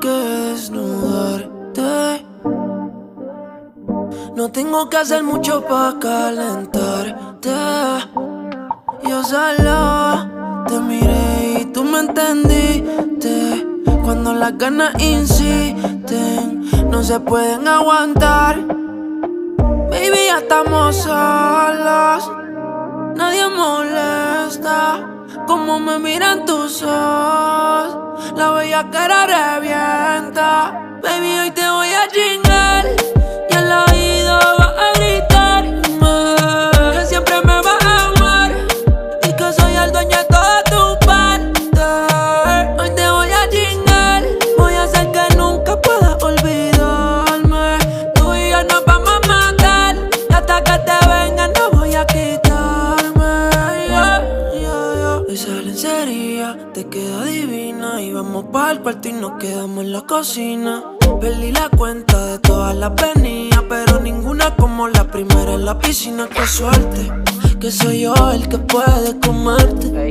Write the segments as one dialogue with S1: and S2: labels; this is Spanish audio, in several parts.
S1: que desnudarte. No tengo que hacer mucho para calentarte. Yo solo te miré y tú me entendiste. Cuando las ganas insisten, no se pueden aguantar. Baby, ya estamos solos. Nadie molesta como me miran tus ojos. La bella cara revienta. Baby, hoy te voy a chingar. Te queda divina. Y vamos para el cuarto y nos quedamos en la cocina. Perdí la cuenta de todas las venidas, pero ninguna como la primera en la piscina. Qué suerte, que soy yo el que puede comerte.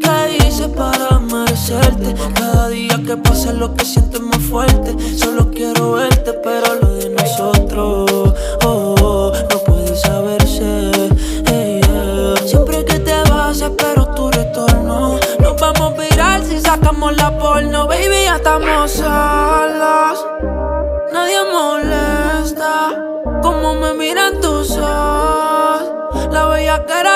S1: ¿Qué hice para merecerte? Cada día que pasa lo que siento es más fuerte. Solo quiero verte, pero lo de nosotros, sacamos la porno, baby, ya estamos solos. Nadie molesta como me miran tus ojos. La bella cara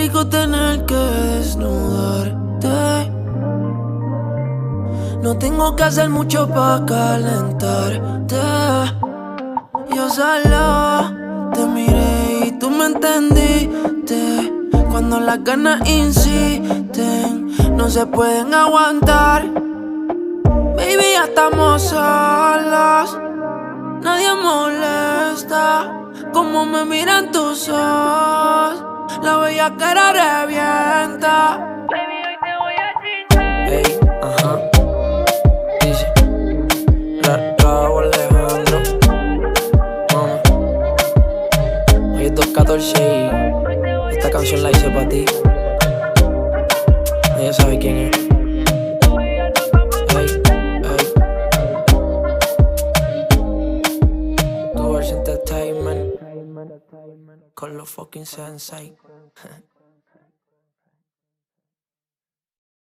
S1: rico tener que desnudarte. No tengo que hacer mucho para calentarte. Yo solo te miré y tú me entendiste. Cuando las ganas insisten, no se pueden aguantar. Baby, ya estamos solos. Nadie molesta como me miran tus ojos. La bella cara revienta. Baby, hoy te voy a chingar.
S2: Ey, ajá. Dice. Ra, Alejandro. Mama. Hoy es 214 y esta canción la hice para ti. Ella sabe quién es. Con los fucking sensei.